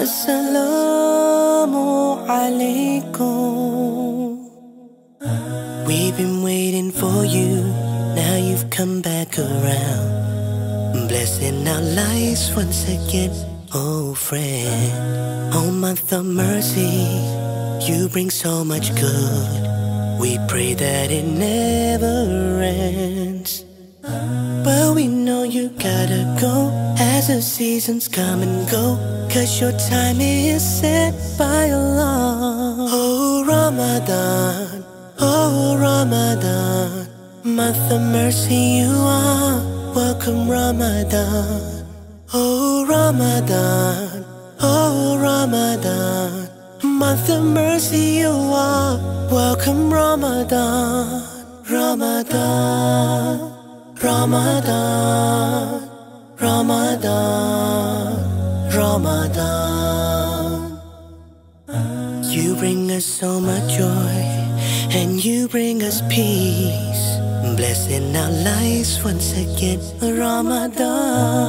Assalamu alaikum. We've been waiting for you, now you've come back around. Blessing our lives once again, oh friend. Oh, month of mercy, you bring so much good. We pray that it never ends. The seasons come and go. Cause your time is set by Allah. Oh Ramadan, oh Ramadan. Month of mercy you are. Welcome Ramadan. Oh Ramadan, oh Ramadan. Month of mercy you are. Welcome Ramadan, Ramadan. Ramadan, Ramadan, Ramadan. You bring us so much joy and you bring us peace. Blessing our lives once again, Ramadan.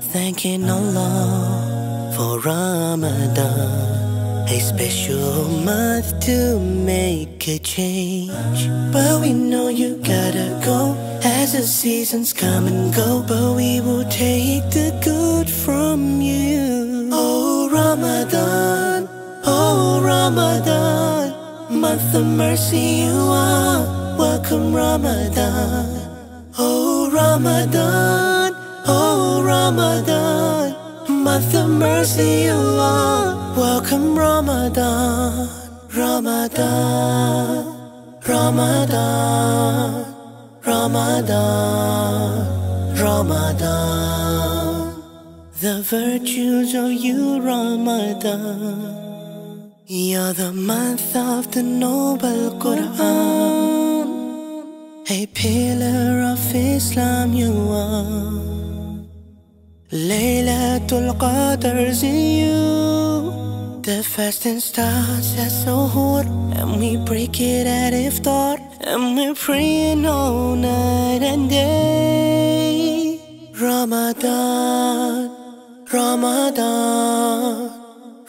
Thanking Allah for Ramadan. A special month to make a change. But we know you gotta go as the seasons come and go. But we will take the good from you. Oh, Ramadan, oh, Ramadan. Month of mercy you are. Welcome, Ramadan. Oh, Ramadan, oh, Ramadan. Of mercy you are. Welcome, Ramadan, Ramadan, Ramadan, Ramadan, Ramadan. The virtues of you, Ramadan. You're the month of the noble Quran. A pillar of Islam you are. Laylatul Qadar's in you. The fasting starts at Suhoor And we break it at Iftar And we're praying all night and day Ramadan, Ramadan,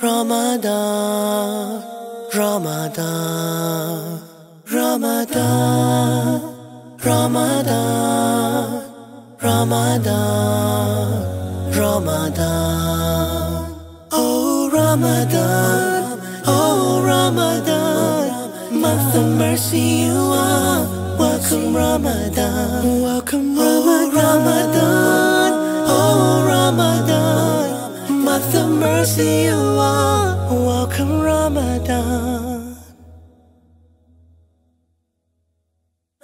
Ramadan, Ramadan, Ramadan, Ramadan, Ramadan, Ramadan. Oh Ramadan, oh Ramadan, month of mercy you are. Welcome Ramadan, welcome oh, Ramadan, oh Ramadan, month of mercy you are. Welcome Ramadan.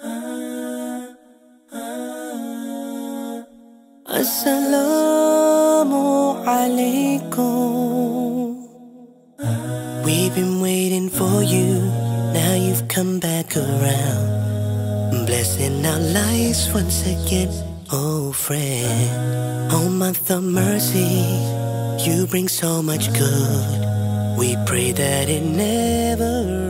Ah, ah, ah. Assalamu We've been waiting for you, now you've come back around. Blessing our lives once again, oh friend. Oh, month of mercy, you bring so much good. We pray that it never